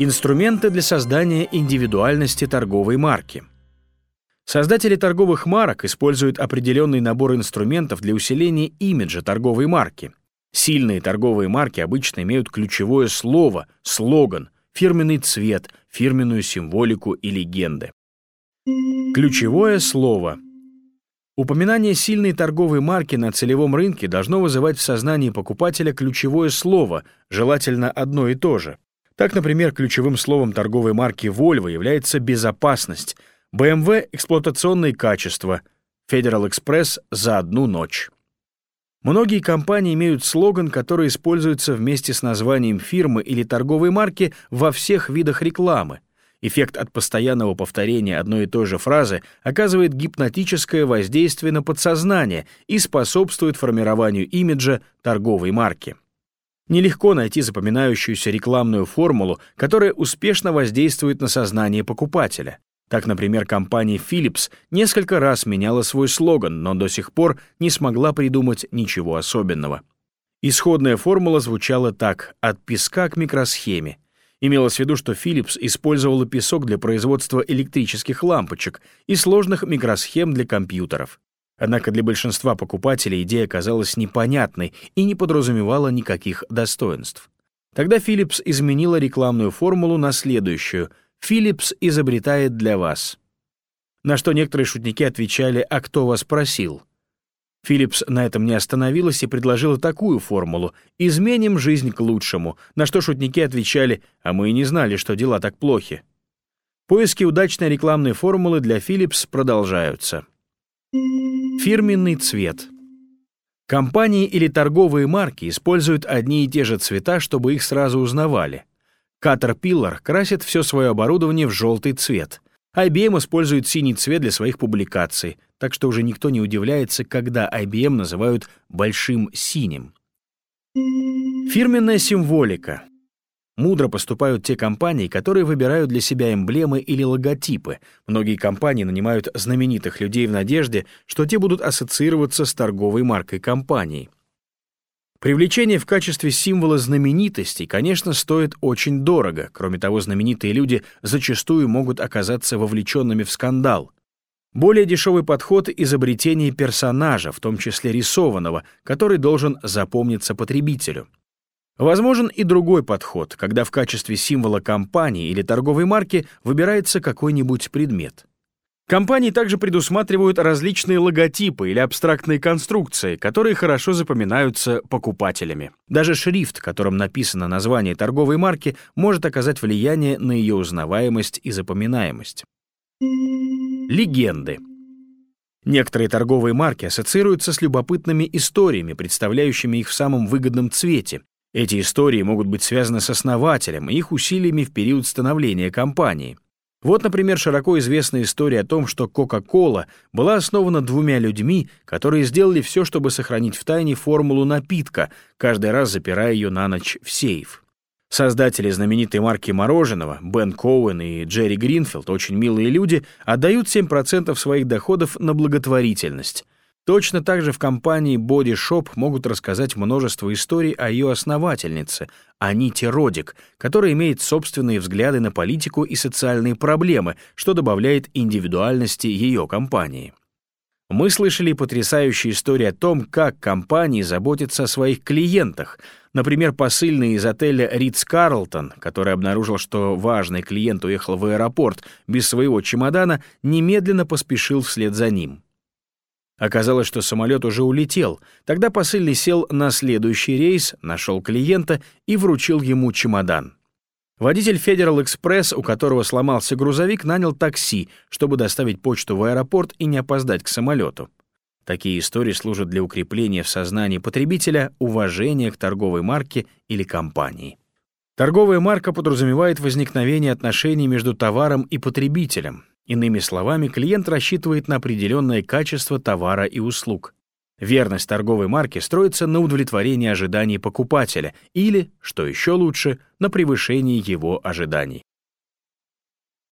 Инструменты для создания индивидуальности торговой марки. Создатели торговых марок используют определенный набор инструментов для усиления имиджа торговой марки. Сильные торговые марки обычно имеют ключевое слово, слоган, фирменный цвет, фирменную символику и легенды. Ключевое слово. Упоминание сильной торговой марки на целевом рынке должно вызывать в сознании покупателя ключевое слово, желательно одно и то же. Так, например, ключевым словом торговой марки Volvo является безопасность, BMW — эксплуатационные качества, Federal Express — за одну ночь. Многие компании имеют слоган, который используется вместе с названием фирмы или торговой марки во всех видах рекламы. Эффект от постоянного повторения одной и той же фразы оказывает гипнотическое воздействие на подсознание и способствует формированию имиджа торговой марки. Нелегко найти запоминающуюся рекламную формулу, которая успешно воздействует на сознание покупателя. Так, например, компания Philips несколько раз меняла свой слоган, но до сих пор не смогла придумать ничего особенного. Исходная формула звучала так «от песка к микросхеме». Имелось в виду, что Philips использовала песок для производства электрических лампочек и сложных микросхем для компьютеров. Однако для большинства покупателей идея казалась непонятной и не подразумевала никаких достоинств. Тогда Philips изменила рекламную формулу на следующую «Philips изобретает для вас». На что некоторые шутники отвечали «А кто вас просил?». Philips на этом не остановилась и предложила такую формулу «Изменим жизнь к лучшему», на что шутники отвечали «А мы и не знали, что дела так плохи». Поиски удачной рекламной формулы для Philips продолжаются. Фирменный цвет. Компании или торговые марки используют одни и те же цвета, чтобы их сразу узнавали. Caterpillar красит все свое оборудование в желтый цвет. IBM использует синий цвет для своих публикаций, так что уже никто не удивляется, когда IBM называют «большим синим». Фирменная символика. Мудро поступают те компании, которые выбирают для себя эмблемы или логотипы. Многие компании нанимают знаменитых людей в надежде, что те будут ассоциироваться с торговой маркой компании. Привлечение в качестве символа знаменитостей, конечно, стоит очень дорого. Кроме того, знаменитые люди зачастую могут оказаться вовлеченными в скандал. Более дешевый подход — изобретение персонажа, в том числе рисованного, который должен запомниться потребителю. Возможен и другой подход, когда в качестве символа компании или торговой марки выбирается какой-нибудь предмет. Компании также предусматривают различные логотипы или абстрактные конструкции, которые хорошо запоминаются покупателями. Даже шрифт, которым написано название торговой марки, может оказать влияние на ее узнаваемость и запоминаемость. Легенды. Некоторые торговые марки ассоциируются с любопытными историями, представляющими их в самом выгодном цвете, эти истории могут быть связаны с основателем и их усилиями в период становления компании. Вот, например, широко известная история о том, что Coca-Cola была основана двумя людьми, которые сделали все, чтобы сохранить в тайне формулу напитка, каждый раз запирая ее на ночь в сейф. Создатели знаменитой марки мороженого, Бен Коуэн и Джерри Гринфилд, очень милые люди, отдают 7% своих доходов на благотворительность — Точно так же в компании Body Shop могут рассказать множество историй о ее основательнице, Аните Родик, которая имеет собственные взгляды на политику и социальные проблемы, что добавляет индивидуальности ее компании. Мы слышали потрясающие истории о том, как компании заботятся о своих клиентах. Например, посыльный из отеля Ридс Карлтон, который обнаружил, что важный клиент уехал в аэропорт без своего чемодана, немедленно поспешил вслед за ним. Оказалось, что самолет уже улетел. Тогда посыльный сел на следующий рейс, нашел клиента и вручил ему чемодан. Водитель Federal Express, у которого сломался грузовик, нанял такси, чтобы доставить почту в аэропорт и не опоздать к самолету. Такие истории служат для укрепления в сознании потребителя уважения к торговой марке или компании. Торговая марка подразумевает возникновение отношений между товаром и потребителем, Иными словами, клиент рассчитывает на определенное качество товара и услуг. Верность торговой марки строится на удовлетворении ожиданий покупателя или, что еще лучше, на превышении его ожиданий.